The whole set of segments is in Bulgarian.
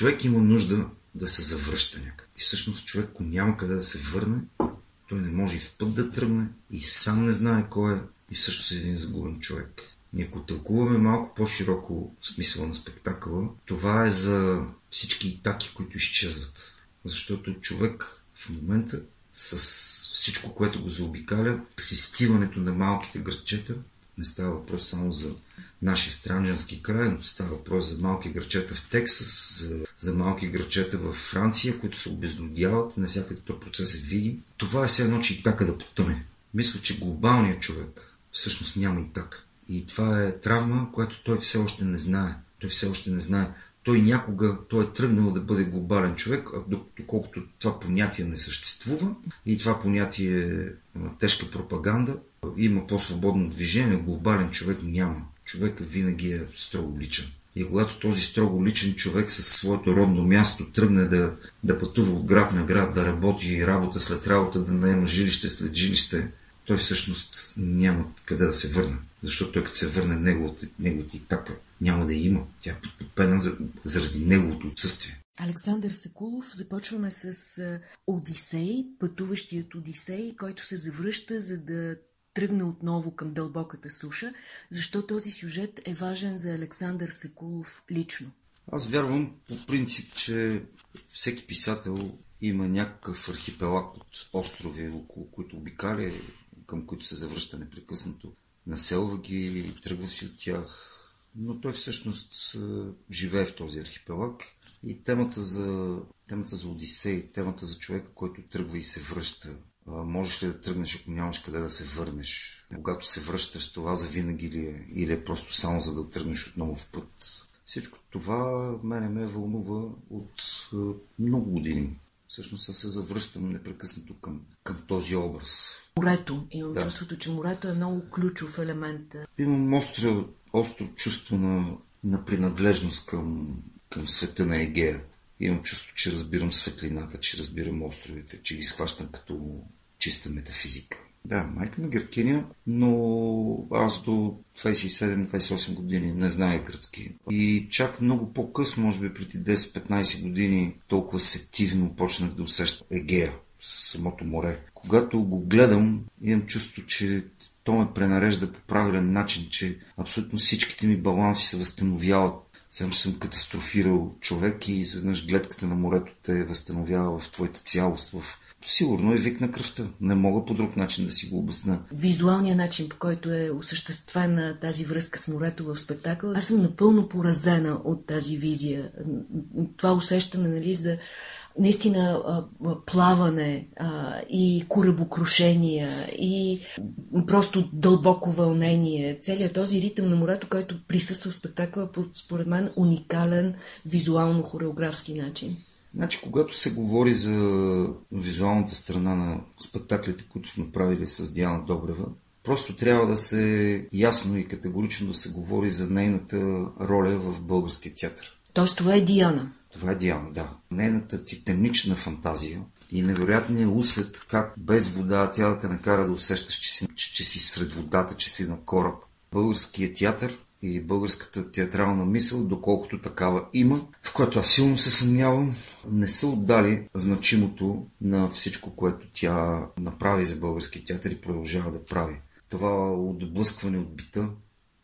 човек има нужда да се завръща някъде. И всъщност човек, ако няма къде да се върне, той не може и в път да тръгне, и сам не знае кой е, и също е един загубен човек. И ако тълкуваме малко по-широко смисъла на спектакъла, това е за всички таки, които изчезват. Защото човек в момента с всичко, което го заобикаля, с изтиването на малките градчета, не става въпрос само за нашия странджански край, но става въпрос за малки грачета в Тексас, за, за малки грачета в Франция, които се обезлюдяват, навсякъде този процес е видим. Това е все едно, че и така да потъне. Мисля, че глобалният човек всъщност няма и така. И това е травма, която той все още не знае. Той все още не знае. Той някога, той е тръгнал да бъде глобален човек, доколкото това понятие не съществува и това понятие е тежка пропаганда, има по-свободно движение, глобален човек няма човек винаги е строго личен. И когато този строго личен човек със своето родно място тръгне да, да пътува от град на град, да работи работа след работа, да наема жилище след жилище, той всъщност няма къде да се върне. Защото той като се върне неговата, неговата така няма да има. Тя е подпена заради неговото отсъствие. Александър Секулов, започваме с Одисей, пътуващият Одисей, който се завръща, за да тръгне отново към дълбоката суша, защо този сюжет е важен за Александър Секулов лично? Аз вярвам по принцип, че всеки писател има някакъв архипелаг от острови, около които обикаля, към които се завръща непрекъснато. Населва ги, тръгва си от тях, но той всъщност е, живее в този архипелаг. И темата за, темата за Одисей, темата за човека, който тръгва и се връща, можеш ли да тръгнеш, ако нямаш къде да се върнеш? Когато се връщаш, това за винаги ли е? Или е просто само за да тръгнеш отново в път? Всичко това мене ме вълнува от е, много години. Всъщност аз се завръщам непрекъснато към, към този образ. Морето. Имам да. чувството, че морето е много ключов елемент. Имам остро, остро чувство на, на принадлежност към, към света на Егея. Имам чувство, че разбирам светлината, че разбирам островите, че ги схващам като чиста метафизика. Да, майка ми гъркиня, но аз до 27-28 години не знае гръцки. И чак много по-късно, може би преди 10-15 години, толкова сетивно почнах да усещам Егея, самото море. Когато го гледам, имам чувство, че то пренарежда по правилен начин, че абсолютно всичките ми баланси се възстановяват Само, че съм катастрофирал човек и изведнъж гледката на морето те възстановява в твоята цялост, в Сигурно е вик на кръвта. Не мога по друг начин да си го обясна. Визуалният начин, по който е осъществена тази връзка с морето в спектакъл, аз съм напълно поразена от тази визия. Това усещане, нали, за наистина плаване и корабокрушения и просто дълбоко вълнение. Целият този ритъм на морето, който присъства в спектакъла по, според мен, уникален визуално-хореографски начин. Значи, когато се говори за визуалната страна на спектаклите, които сме правили с Диана Добрева, просто трябва да се ясно и категорично да се говори за нейната роля в българския театър. Тоест това е Диана? Това е Диана, да. Нейната титанична фантазия и невероятният усет как без вода тя да те накара да усещаш, че си, че, че си сред водата, че си на кораб. Българският театър и българската театрална мисъл, доколкото такава има, в което аз силно се съмнявам, не са отдали значимото на всичко, което тя направи за български театър и продължава да прави. Това отблъскване от бита,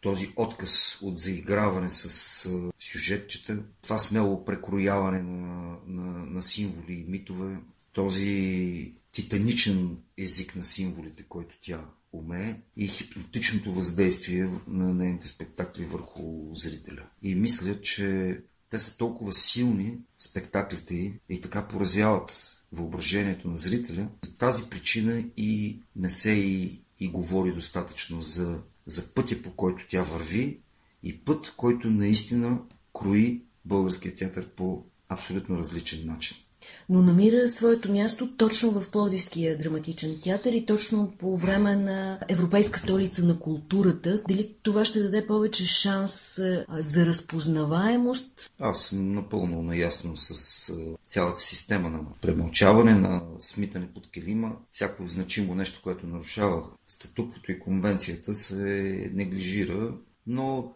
този отказ от заиграване с сюжетчета, това смело прекрояване на, на, на символи и митове, този титаничен език на символите, който тя умее и хипнотичното въздействие на нейните спектакли върху зрителя. И мисля, че те са толкова силни, спектаклите и така поразяват въображението на зрителя. За тази причина и не се и, и говори достатъчно за, за пътя, по който тя върви и път, който наистина крои българския театър по абсолютно различен начин но намира своето място точно в Плодивския драматичен театър и точно по време на Европейска столица на културата. Дали това ще даде повече шанс за разпознаваемост? Аз съм напълно наясно с цялата система на премълчаване, на смитане под келима. Всяко значимо нещо, което нарушава статуквото и конвенцията, се неглижира но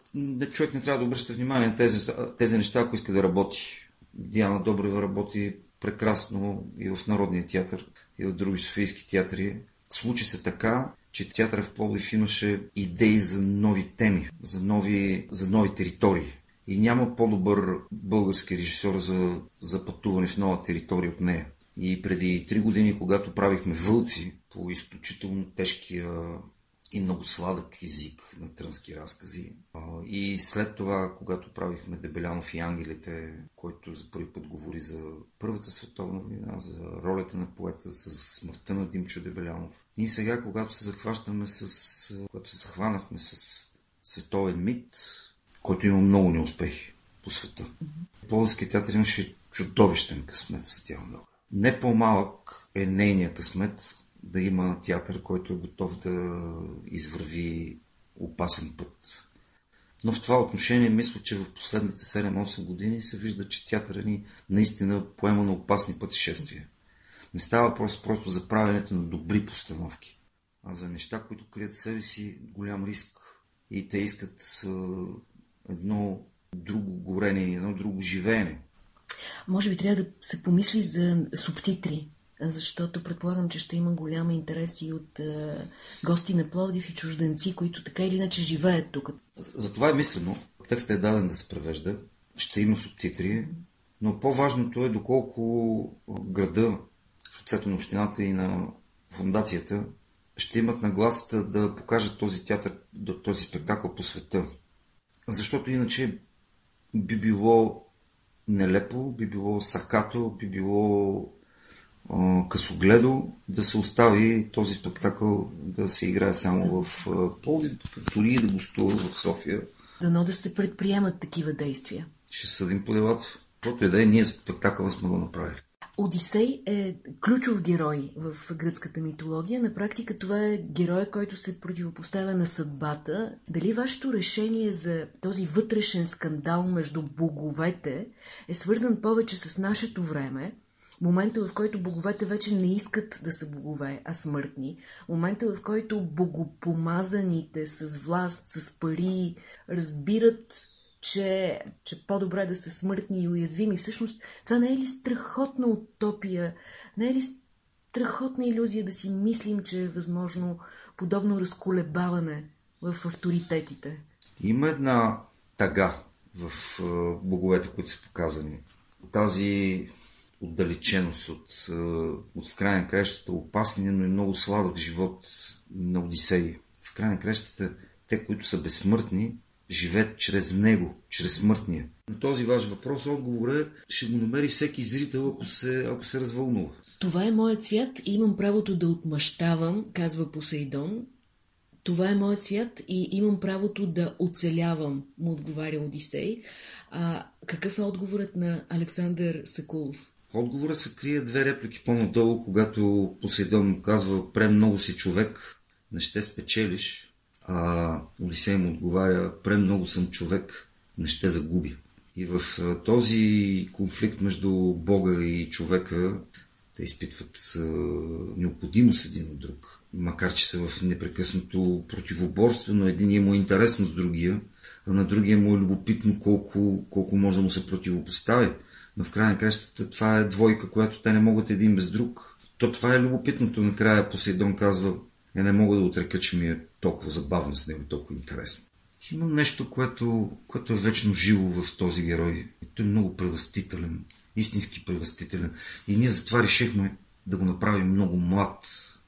човек не трябва да обръща внимание на тези, тези неща, ако иска да работи Диана Добрева работи прекрасно и в Народния театър, и в други софийски театри. Случи се така, че театъра в Пловдив имаше идеи за нови теми, за нови, за нови територии. И няма по-добър български режисьор за, за пътуване в нова територия от нея. И преди три години, когато правихме Вълци по изключително тежкия и много сладък език на трънски разкази. И след това, когато правихме Дебелянов и Ангелите, който за първи път говори за Първата световна война, за ролята на поета, за смъртта на Димчо Дебелянов. И сега, когато се захващаме с... когато се захванахме с световен мит, който има много неуспехи по света. Mm-hmm. Пловдивският театър имаше чудовищен късмет с тя много. Не по-малък е нейният късмет да има театър, който е готов да извърви опасен път. Но в това отношение мисля, че в последните 7-8 години се вижда, че театъра ни наистина поема на опасни пътешествия. Не става въпрос просто за правенето на добри постановки, а за неща, които крият себе си голям риск. И те искат едно друго горение, едно друго живеене. Може би трябва да се помисли за субтитри защото предполагам, че ще има голям интерес и от е, гости на Пловдив и чужденци, които така или иначе живеят тук. За това е мислено. Текстът е даден да се превежда. Ще има субтитри. Но по-важното е доколко града, в лицето на общината и на фундацията, ще имат нагласата да покажат този театър, този спектакъл по света. Защото иначе би било нелепо, би било сакато, би било късогледо да се остави този спектакъл да се играе само в Пловдив, дори да гостува в София. Дано да се предприемат такива действия. Ще съдим по делата. Каквото и да е, ние спектакъла сме го направили. Одисей е ключов герой в гръцката митология. На практика това е герой, който се противопоставя на съдбата. Дали вашето решение за този вътрешен скандал между боговете е свързан повече с нашето време, момента в който боговете вече не искат да са богове, а смъртни, момента в който богопомазаните с власт, с пари разбират, че, че по-добре да са смъртни и уязвими. Всъщност, това не е ли страхотна утопия? Не е ли страхотна иллюзия да си мислим, че е възможно подобно разколебаване в авторитетите? Има една тага в боговете, които са показани. Тази отдалеченост от, от в край на кращата опасния, но и много сладък живот на Одисей. В край на кращата те, които са безсмъртни, живеят чрез него, чрез смъртния. На този ваш въпрос отговора ще го намери всеки зрител, ако се, ако се развълнува. Това е моят свят и имам правото да отмъщавам, казва Посейдон. Това е моят свят и имам правото да оцелявам, му отговаря Одисей. А какъв е отговорът на Александър Сакулов? Отговора се крие две реплики по-надолу, когато Посейдон му казва «Пре много си човек, не ще спечелиш», а Одисей му отговаря «Пре много съм човек, не ще загуби». И в този конфликт между Бога и човека те изпитват необходимост един от друг. Макар, че са в непрекъснато противоборство, но един му е интересно с другия, а на другия му е любопитно колко, колко може да му се противопоставя но в края на кращата това е двойка, която те не могат един без друг. То това е любопитното. Накрая Посейдон казва, я не мога да отрека, че ми е толкова забавно с него, толкова интересно. Има нещо, което, което е вечно живо в този герой. И той е много превъстителен, истински превъстителен. И ние затова решихме да го направим много млад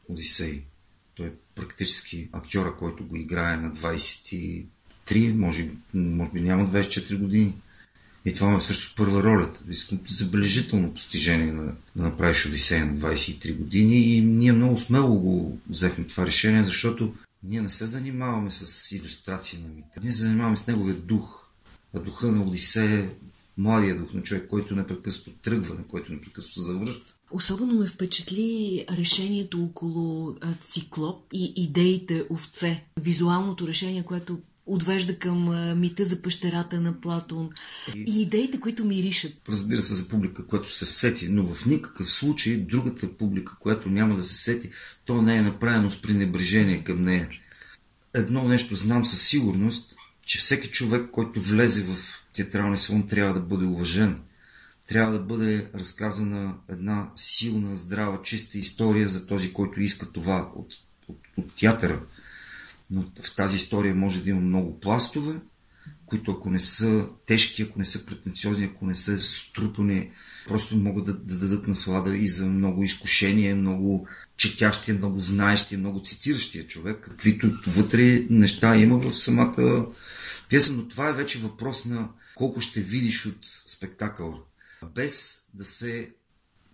Одисей. Той е практически актьора, който го играе на 23, може, може би няма 24 години. И това е също първа ролята. Забележително постижение на, да направиш Одисея на 23 години и ние много смело го взехме това решение, защото ние не се занимаваме с иллюстрация на мита. Ние се занимаваме с неговия дух. А духа на Одисея младия дух на човек, който непрекъснато тръгва, на който непрекъснато завръща. Особено ме впечатли решението около циклоп и идеите овце. Визуалното решение, което отвежда към мита за пещерата на Платон и, и идеите, които миришат. Разбира се, за публика, която се сети, но в никакъв случай другата публика, която няма да се сети, то не е направено с пренебрежение към нея. Едно нещо знам със сигурност, че всеки човек, който влезе в театралния салон, трябва да бъде уважен. трябва да бъде разказана една силна, здрава, чиста история за този, който иска това от, от, от театъра. Но в тази история може да има много пластове, които ако не са тежки, ако не са претенциозни, ако не са струпани, просто могат да, да дадат наслада и за много изкушение, много четящия, много знаещия, много цитиращия човек, каквито вътре неща има в самата пиеса, но това е вече въпрос на колко ще видиш от спектакъла, без да се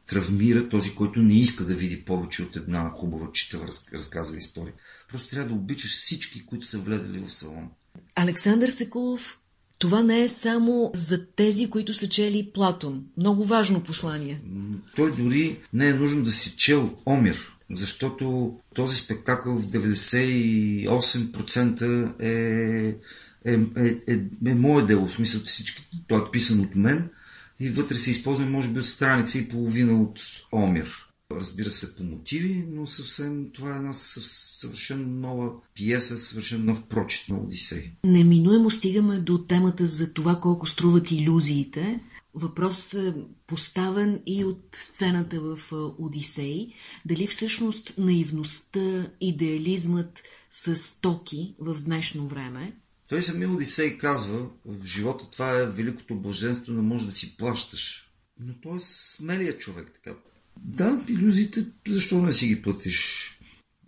травмира този, който не иска да види повече от една хубава читава разказва история. Просто трябва да обичаш всички, които са влезли в салон. Александър Секулов, това не е само за тези, които са чели Платон. Много важно послание. Той дори не е нужно да си чел Омир, защото този спектакъл в 98% е, е, е, е, е мое дело, в смисъл всички. Той е писан от мен и вътре се използва, може би, страница и половина от Омир. Разбира се, по мотиви, но съвсем това е една съвършено нова пиеса, съвършено нов прочит на Одисей. Неминуемо стигаме до темата за това колко струват иллюзиите. Въпрос е, поставен и от сцената в е, Одисей. Дали всъщност наивността, идеализмът са стоки в днешно време? Той самия Одисей казва, в живота това е великото блаженство, не може да си плащаш. Но той е смелия човек, така да, иллюзиите, защо не си ги платиш?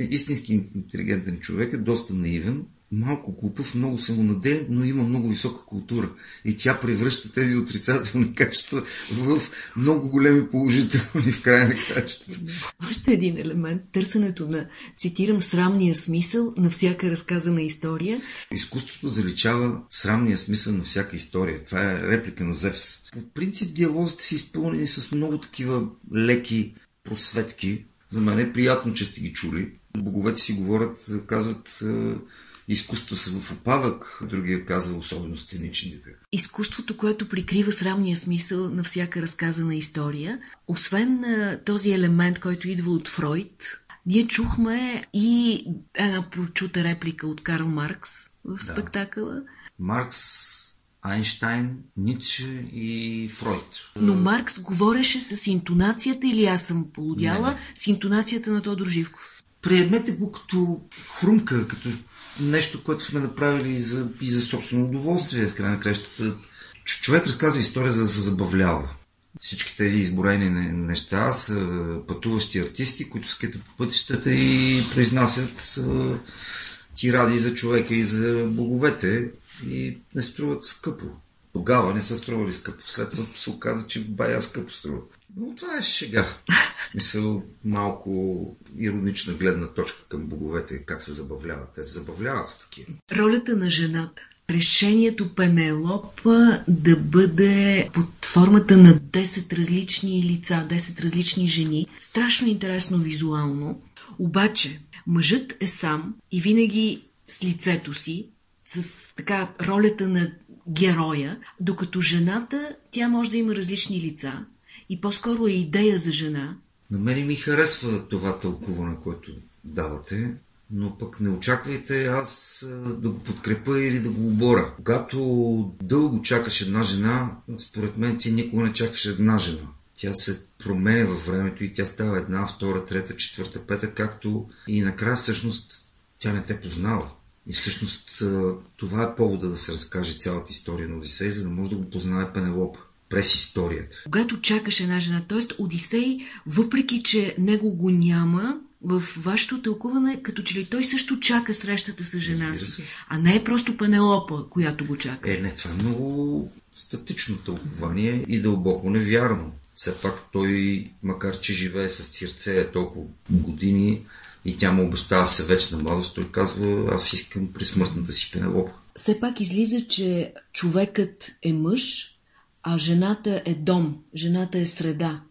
Истински интелигентен човек е доста наивен, малко глупав, много самонадеян, но има много висока култура. И тя превръща тези отрицателни качества в много големи положителни в края на качеството. Още един елемент, търсенето на, цитирам, срамния смисъл на всяка разказана история. Изкуството заличава срамния смисъл на всяка история. Това е реплика на Зевс. По принцип диалозите са изпълнени с много такива леки просветки. За мен е приятно, че сте ги чули. Боговете си говорят, казват изкуства са в опадък, другия казва особено сценичните. Изкуството, което прикрива срамния смисъл на всяка разказана история, освен този елемент, който идва от Фройд, ние чухме и една прочута реплика от Карл Маркс в спектакъла. Да. Маркс Айнштайн, Ницше и Фройд. Но Маркс говореше с интонацията или аз съм полудяла, не, не. с интонацията на Тодор Живков. Приемете го като хрумка, като нещо, което сме направили и за, и за собствено удоволствие в край на кращата. Човек разказва история за да се забавлява. Всички тези изборени неща са пътуващи артисти, които ските по пътищата и произнасят тиради за човека и за боговете и не струват скъпо. Тогава не са стрували скъпо, след това се оказа, че бая скъпо струват. Но това е шега. В смисъл малко иронична гледна точка към боговете, как се забавляват. Те се забавляват с такива. Ролята на жената. Решението Пенелопа да бъде под формата на 10 различни лица, 10 различни жени. Страшно интересно визуално. Обаче, мъжът е сам и винаги с лицето си, с така ролята на героя, докато жената, тя може да има различни лица, и по-скоро е идея за жена. На мен ми харесва това тълкуване, което давате, но пък не очаквайте аз да го подкрепа или да го обора. Когато дълго чакаш една жена, според мен ти никога не чакаш една жена. Тя се променя във времето и тя става една, втора, трета, четвърта, пета, както и накрая всъщност тя не те познава. И всъщност това е повода да се разкаже цялата история на Одисей, за да може да го познае Пенелопа през историята. Когато чакаш една жена, т.е. Одисей, въпреки че него го няма, в вашето тълкуване, като че ли той също чака срещата с жена си, а не е просто Пенелопа, която го чака. Е, не, това е много статично тълкование и дълбоко невярно. Все пак той, макар че живее с Цирцея толкова години и тя му обещава се вечна младост, той казва, аз искам при смъртната си Пенелопа. Все пак излиза, че човекът е мъж, а жената е дом, жената е среда.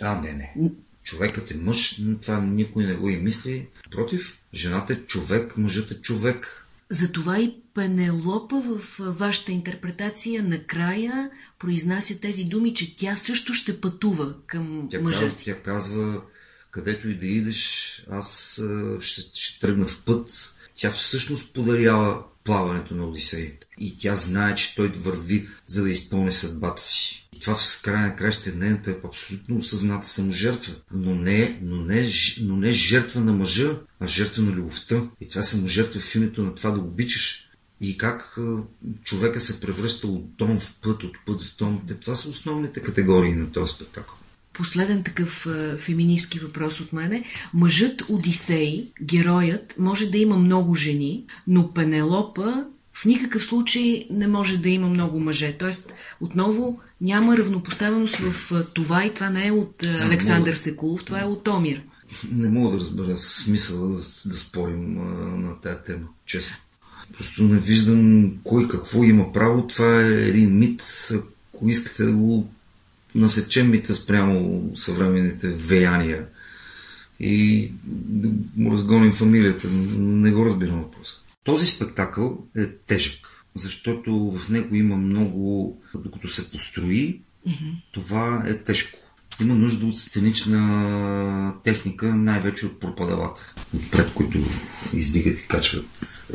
А, не, не. Човекът е мъж, това никой не го и мисли. Против, жената е човек, мъжът е човек. Затова и Пенелопа в вашата интерпретация накрая произнася тези думи, че тя също ще пътува към тя мъжа казва, си. Тя казва, където и да идеш, аз ще, ще тръгна в път. Тя всъщност подарява плаването на Одисей. И тя знае, че той върви, за да изпълни съдбата си. И това в края на краща нейната е абсолютно осъзната саможертва. Но не, но, не, но не жертва на мъжа, а жертва на любовта. И това саможертва в името на това да обичаш. И как човека се превръща от дом в път, от път в дом. Това са основните категории на този спектакъл. Последен такъв е, феминистски въпрос от мене. Мъжът Одисей, героят, може да има много жени, но Пенелопа в никакъв случай не може да има много мъже. Тоест, отново няма равнопоставеност в това и това не е от Александър Секулов, това е от Томир. Не мога да разбера смисъла да, да спорим а, на тази тема, честно. Просто не виждам кой какво има право. Това е един мит. Ако искате да го насечем мита спрямо съвременните веяния и да му разгоним фамилията, не го разбирам въпроса. Този спектакъл е тежък, защото в него има много, докато се построи, mm-hmm. това е тежко. Има нужда от сценична техника, най-вече от пропадалата, пред които издигат и качват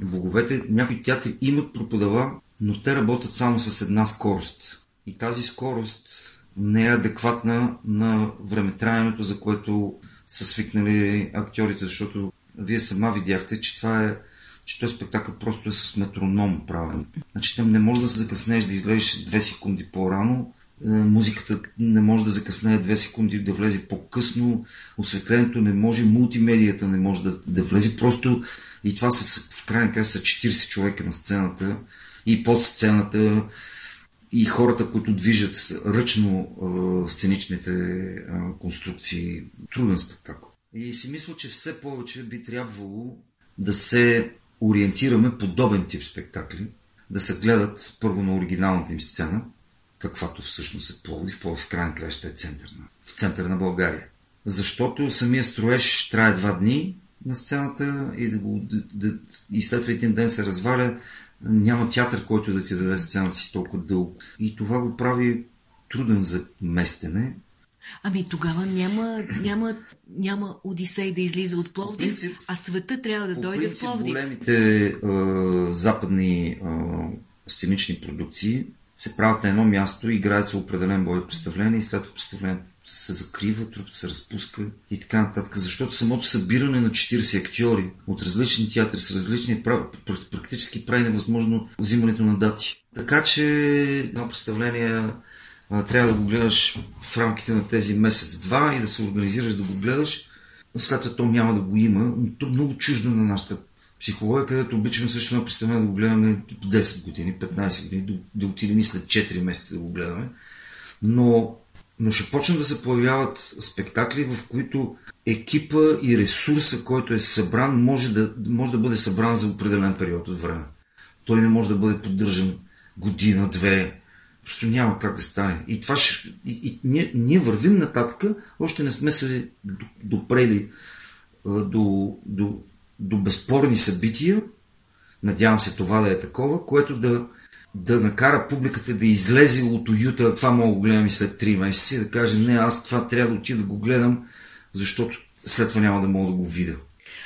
боговете. Някои театри имат пропадала, но те работят само с една скорост. И тази скорост не е адекватна на времетраенето, за което са свикнали актьорите, защото вие сама видяхте, че това е че този спектакъл просто е с метроном правен. Значи там не може да се закъснеш да излезеш две секунди по-рано, е, музиката не може да закъснее две секунди да влезе по-късно, осветлението не може, мултимедията не може да, да влезе. Просто и това са, в крайна края са 40 човека на сцената и под сцената и хората, които движат ръчно а, сценичните а, конструкции. Труден спектакъл. И си мисля, че все повече би трябвало да се ориентираме подобен тип спектакли, да се гледат първо на оригиналната им сцена, каквато всъщност е Пловдив. Пловдив в крайна краща е център на, в центъра на България. Защото самия строеж трае два дни на сцената и, да го, да, да, и след един ден се разваля. Няма театър, който да ти даде сцената си толкова дълго. И това го прави труден за местене, Ами тогава няма, няма, няма Одисей да излиза от Пловдив, принцип, а света трябва да дойде принцип, в Пловдив. Големите а, западни а, сценични продукции се правят на едно място, играят се определен бой представление и след представлението се закрива, трупът се разпуска и така нататък. Защото самото събиране на 40 актьори от различни театри с различни практически прави невъзможно взимането на дати. Така че едно представление трябва да го гледаш в рамките на тези месец-два и да се организираш да го гледаш. След това то няма да го има, но то е много чуждо на нашата психология, където обичаме също едно представление да го гледаме 10 години, 15 години, да, да отидем и след 4 месеца да го гледаме. Но, но ще почнат да се появяват спектакли, в които екипа и ресурса, който е събран, може да, може да бъде събран за определен период от време. Той не може да бъде поддържан година, две, Просто няма как да стане. И това ще, и, и, ние, ние вървим нататък, още не сме се допрели до, до, до безспорни събития. Надявам се това да е такова, което да, да накара публиката да излезе от уюта. Това мога да го гледам и след 3 месеца и да каже, не, аз това трябва да отида да го гледам, защото след това няма да мога да го видя.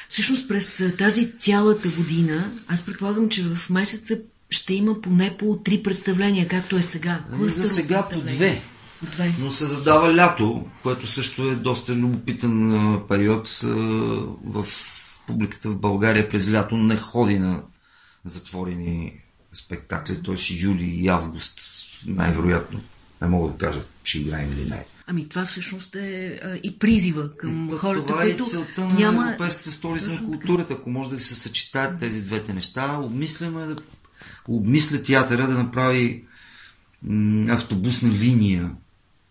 Всъщност през тази цялата година, аз предполагам, че в месеца ще има поне по три представления, както е сега. Ами за сега по две. две. Но се задава лято, което също е доста любопитен период в публиката в България през лято не ходи на затворени спектакли, т.е. юли и август най-вероятно. Не мога да кажа, че играем или не. Ами това всъщност е а, и призива към и, хората, това които е целта на няма... Европейската столица на културата. Ако може да се съчетаят тези двете неща, обмисляме да обмисля театъра да направи м, автобусна линия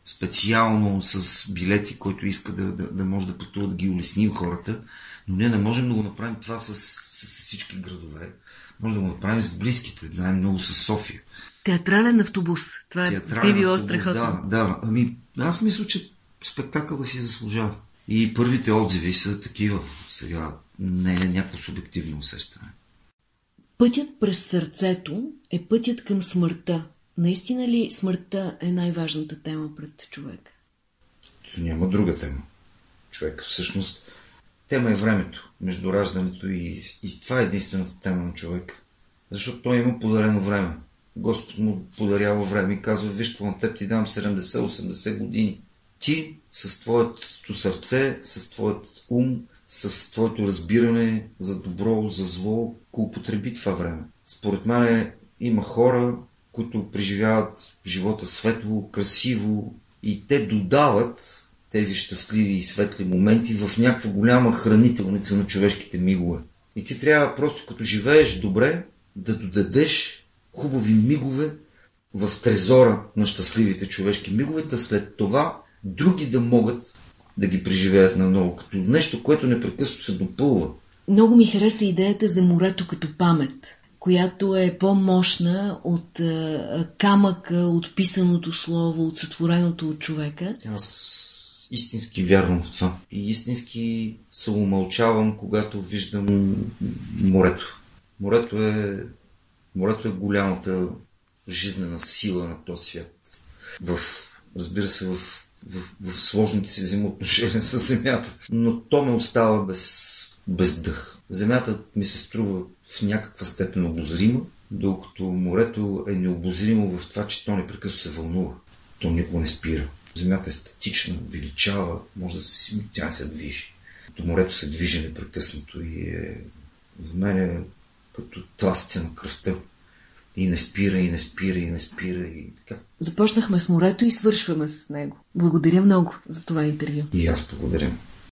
специално с билети, който иска да, да, да може да пътува, да ги улесним хората, но ние не можем да го направим това с, с, всички градове. Може да го направим с близките, най-много с София. Театрален автобус. Това е би било страхотно. Да, да. Ами, аз мисля, че спектакъл да си заслужава. И първите отзиви са такива. Сега не е някакво субективно усещане. Пътят през сърцето е пътят към смъртта. Наистина ли смъртта е най-важната тема пред човек? Няма друга тема. Човек всъщност тема е времето между раждането и, и това е единствената тема на човек. Защото той има подарено време. Господ му подарява време и казва, виж какво на теб ти дам 70-80 години. Ти с твоето сърце, с твоят ум, с твоето разбиране за добро, за зло, го употреби това време. Според мен има хора, които преживяват живота светло, красиво и те додават тези щастливи и светли моменти в някаква голяма хранителница на човешките мигове. И ти трябва просто като живееш добре да додадеш хубави мигове в трезора на щастливите човешки мигове, да след това други да могат да ги преживеят на ново, като нещо, което непрекъснато се допълва. Много ми хареса идеята за морето като памет, която е по-мощна от а, камъка, от писаното слово, от сътвореното от човека. Аз истински вярвам в това. И истински се умълчавам, когато виждам морето. Морето е, морето е голямата жизнена сила на този свят. В, разбира се, в, в, в сложните си взаимоотношения с Земята. Но то ме остава без, без дъх. Земята ми се струва в някаква степен обозрима, докато морето е необозримо в това, че то непрекъснато се вълнува. То никога не спира. Земята е статична, величава, може да се, тя не се движи. То морето се движи непрекъснато и е, за мен е като тласъци на кръвта. И не спира, и не спира, и не спира, и така. Започнахме с морето и свършваме с него. Благодаря много за това интервю. И аз благодаря.